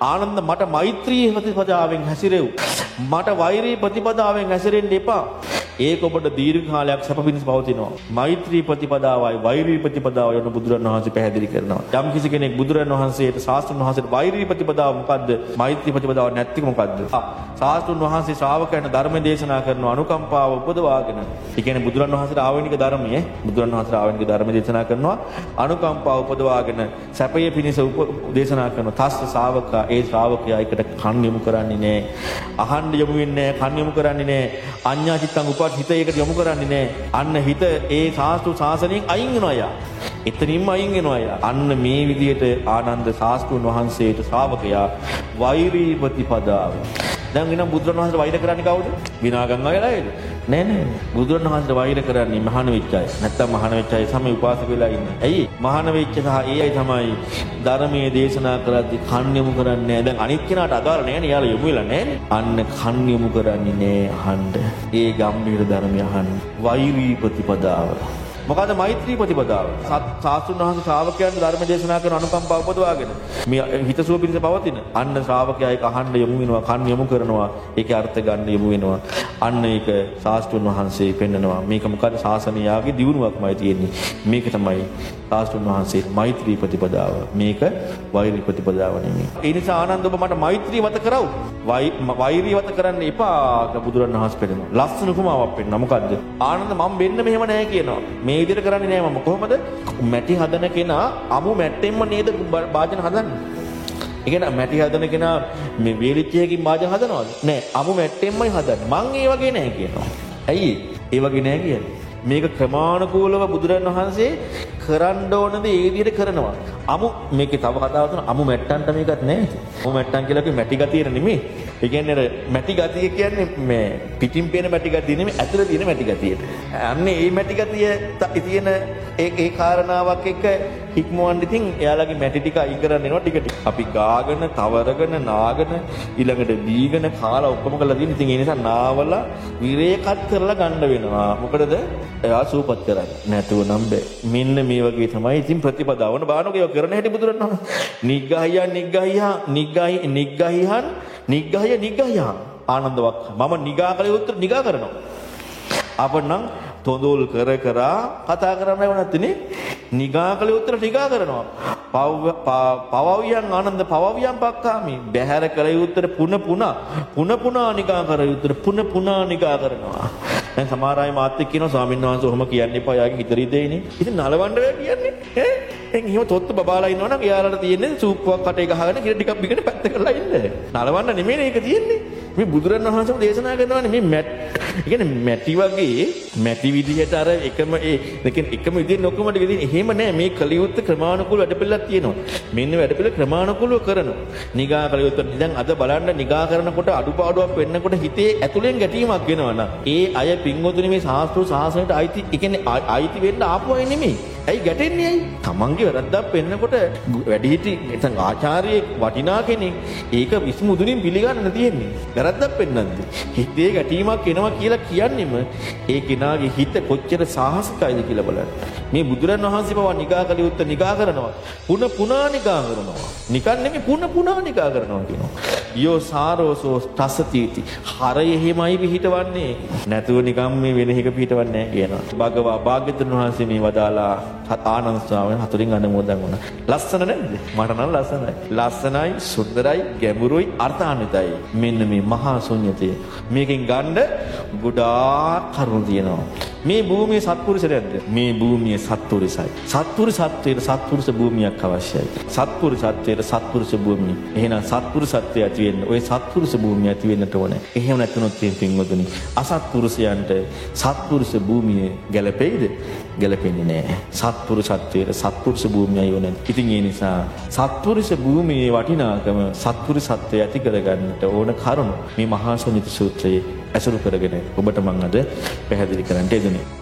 ආනන්ද මට මෛත්‍රී ප්‍රතිපදාවෙන් හැසිරෙව්. මට වෛරී ප්‍රතිපදාවෙන් හැසිරෙන්න එපා. ඒක ඔබට දීර්ඝ කාලයක් සැප පිණිස පවතිනවා. මෛත්‍රී ප්‍රතිපදාවයි වෛරී ප්‍රතිපදාවයි යන බුදුරන් වහන්සේ පැහැදිලි කරනවා. යම් කිසි කෙනෙක් බුදුරන් වහන්සේට ශාස්ත්‍රඥ වහන්සේට වෛරී ප්‍රතිපදාව මොකද්ද? මෛත්‍රී ප්‍රතිපදාව නැති මොකද්ද? ශාස්ත්‍රඥ වහන්සේ ශ්‍රාවකයන්ට ධර්ම දේශනා කරන අනුකම්පාව උපදවාගෙන. ඒ කියන්නේ බුදුරන් වහන්සේට ආවෙනික ධර්මයේ බුදුරන් වහන්සේට ආවෙනික ධර්ම දේශනා කරනවා අනුකම්පාව උපදවාගෙන සැපයේ පිණිස දේශනා කරන තස්ස ශාවකා ඒ ශ්‍රාවකයා එකට කන් යොමු කරන්නේ නැහැ. අහන්න යොමු වෙන්නේ නැහැ, කන් යොමු කරන්නේ නැහැ. අඤ්ඤා චිත්තං උප මොකවත් හිත ඒකට යොමු කරන්නේ නැහැ. අන්න හිත ඒ සාස්තු ශාසනයෙන් අයින් වෙනවා යා. එතනින්ම අයින් වෙනවා යා. අන්න මේ විදිහට ආනන්ද ශාස්ත්‍රුන් වහන්සේට ශ්‍රාවකයා වෛරී ප්‍රතිපදාව. දැන් එනම් බුදුරණවහන්සේට වෛර කරන්නේ කවුද? විනාගම් අයලාද? නෑ නෑ. බුදුරණවහන්සේට වෛර කරන්නේ මහාන වෙච්ච අය. නැත්තම් මහාන වෙච්ච අය සමේ උපාසක වෙලා ඉන්නේ. ඇයි? මහාන වෙච්ච සහ ඒ අය තමයි ධර්මයේ දේශනා කරද්දී කන් යොමු කරන්නේ නෑ. දැන් අනිත් කෙනාට අදාළ නෑනේ. යාලා යොමු වෙලා නෑනේ. අන්න කන් යොමු කරන්නේ නෑ අහන්න. ඒ ගම්බීර ධර්මය අහන්න. වෛරී ප්‍රතිපදාව. මොකද මෛත්‍රී ප්‍රතිපදාව. සාස්තුන් වහන්සේ ශ්‍රාවකයන්ට ධර්ම දේශනා කරන අනුකම්පාව උපදවාගෙන මේ හිතසුව පිණිස පවතින අන්න ශ්‍රාවකයා ඒක අහන්න යොමු වෙනවා, කන් යොමු කරනවා, ඒකේ අර්ථ ගන්න යොමු වෙනවා. අන්න ඒක සාස්තුන් වහන්සේ පෙන්නනවා. මේක මොකද ශාසනයාගේ දියුණුවක්මයි තියෙන්නේ. මේක තමයි සාස්තුන් වහන්සේ මෛත්‍රී ප්‍රතිපදාව. මේක වෛරී ප්‍රතිපදාව නෙමෙයි. ඒ නිසා ආනන්ද ඔබ මට මෛත්‍රී වත කරව. වෛරී වත කරන්න එපා කියලා බුදුරණවහන්සේ පෙන්නනවා. ලස්සන උපමාවක් පෙන්නනවා. මොකද්ද? ආනන්ද මම වෙන්න මෙහෙම නැහැ කියනවා. මේ විදිහට කරන්නේ නෑ මම. කොහොමද? මැටි හදන කෙනා අමු මැට්ටෙන්ම නේද භාජන හදන්නේ? ඒ කියන්නේ මැටි හදන කෙනා මේ වේලිච්චයකින් භාජන හදනවද? නෑ. අමු මැට්ටෙන්මයි හදන්නේ. මං ඒ වගේ නෑ කියනවා. ඇයි ඒ? වගේ නෑ කියන්නේ. මේක ක්‍රමානුකූලව බුදුරන් වහන්සේ කරන්න ඕනද? ඒ විදිහට කරනවා. අමු මේකේ තව කතාවක් තියෙනවා අමු මැට්ටන්ට මේකත් නෑ. අමු මැට්ටන් කියලා කිව්වේ මැටි ගතියට නෙමෙයි. ඒ කියන්නේ අර මැටි ගතිය කියන්නේ මේ පිටින් පේන මැටි ගතිය නෙමෙයි ඇතුළේ තියෙන මැටි ගතියට. අන්නේ මේ මැටි ගතිය තියෙන ඒ ඒ කාරණාවක් එක්ක හික්මවන්න ඉතින් එයාලගේ මැටි ටික අයින් කරන්න එනවා ටික ටික. අපි ගාගෙන, තවරගෙන, නාගෙන ඊළඟට දීගෙන කාලා ඔක්කොම කරලා තියෙන. ඉතින් ඒ නිසා නාවලා විරේකත් කරලා ගන්න වෙනවා. මොකටද? එයා සූපත් කරන්න. නැතුව නම් බෑ. මෙන්න මේ වගේ තමයි ඉතින් ප්‍රතිපදාවන බානකේ කරන හැටි බුදුරණවහන්සේ. නිග්ගහියා නිග්ගහියා නිග්ගහි නිග්ගහිහන් නිග්ගහය නිග්ගහියා ආනන්දවක්. මම නිගා කළ යුත්තේ නිගා කරනවා. අපනම් තොඳුල් කර කරා කතා කරන්න නැවනත්නේ නිගා කළ උත්තර නිගා කරනවා. පවවියන් ආනන්ද පවවියන් පක්කාමි බැහැර කළ යුත්තර පුන පුනා පුන පුනා නිගා කර යුත්තර පුන පුනා නිගා කරනවා. දැන් සමහර අය මාත් එක්ක කියනවා ස්වාමීන් වහන්සේ ඔහොම කියන්න එපා යාගේ හිතරි දෙයිනේ. ඉතින් නලවන්න බෑ කියන්නේ. ඈ දැන් එහෙම තොත්ත බබාලා ඉන්නවා නම් එයාලට තියෙන්නේ සූප්පුවක් කටේ ගහගෙන කිරි ටිකක් බිගෙන පැත්ත කරලා ඉන්න. නලවන්න නෙමෙයි මේක තියෙන්නේ. මේ බුදුරණවහන්සේම දේශනා කරනවානේ මේ මැට් කියන්නේ මැටි වගේ මැටි විදිහට අර එකම ඒ කියන්නේ එකම විදිහට නොකමද විදිහ එහෙම නෑ මේ කලියුත් ක්‍රමානුකූල වැඩපිළිවෙලක් තියෙනවා මෙන්න වැඩපිළිවෙල ක්‍රමානුකූලව කරනවා නිගා කලියුත් දැන් අද බලන්න නිගා කරනකොට අඩුපාඩුවක් වෙන්නකොට හිතේ ඇතුලෙන් ගැටීමක් වෙනවා නම් ඒ අය පින්වතුනි මේ ශාස්ත්‍රීය ශාසනයට අයිති ඒ කියන්නේ අයිති වෙන්න ආපු අය නෙමෙයි ඇයි ගැටෙන්නේ ඇයි? තමන්ගේ වැරද්දක් පෙන්නකොට වැඩිහිටි නැත්නම් ආචාර්යෙක් වටිනා කෙනෙක් ඒක විසමුදුනින් පිළිගන්න තියෙන්නේ. වැරද්දක් පෙන්නන්නේ. හිතේ ගැටීමක් එනවා කියලා කියන්නෙම ඒ කෙනාගේ හිත කොච්චර සාහසිකයිද කියලා බලන්න. මේ බුදුරන් වහන්සේ පවා නිගා කළ යුත්තේ නිගා කරනවා. පුන පුනා නිගා කරනවා. නිකන් නෙමෙයි පුන පුනා නිගා කරනවා කියනවා. යෝ සාරෝසෝ තසතිති. හරය එහෙමයි පිහිටවන්නේ. නැතුව නිකන් මේ වෙන එක පිහිටවන්නේ නැහැ කියනවා. භගවා භාග්‍යතුන් වහන්සේ මේ වදාලා ආනන්ද ස්වාමීන් හතරින් අනුමෝදන් වුණා. ලස්සන නැද්ද? මට නම් ලස්සනයි. ලස්සනයි, සුන්දරයි, ගැඹුරුයි, අර්ථාන්විතයි. මෙන්න මේ මහා ශුන්්‍යතය. මේකෙන් ගන්න ගොඩාක් කරුණු තියෙනවා. මේ භූමියේ සත්පුරුෂ නැද්ද? මේ භූමිය සත්පුරුෂයි. සත්පුරුෂත්වයට සත්පුරුෂ භූමියක් අවශ්‍යයි. සත්පුරුෂත්වයට සත්පුරුෂ භූමිය. එහෙනම් සත්පුරුෂත්වය ඇති වෙන්න ওই සත්පුරුෂ භූමිය ඇති වෙන්නට ඕනේ. එහෙම නැතුනොත් පින්වතුනි අසත්පුරුෂයන්ට සත්පුරුෂ භූමිය ගැලපෙයිද? ගැලපෙන්නේ නැහැ. සත්පුරුෂත්වයට සත්පුරුෂ භූමියයි ඕනේ. ඉතින් ඒ නිසා සත්පුරුෂ භූමියේ වටිනාකම සත්පුරුෂත්වය ඇති කරගන්නට ඕන කරුණු මේ මහා සමිති සූත්‍රයේ ඇසුරු කරගෙන ඔබට මම අද පැහැදිලි කරන්නට යෙදුනේ.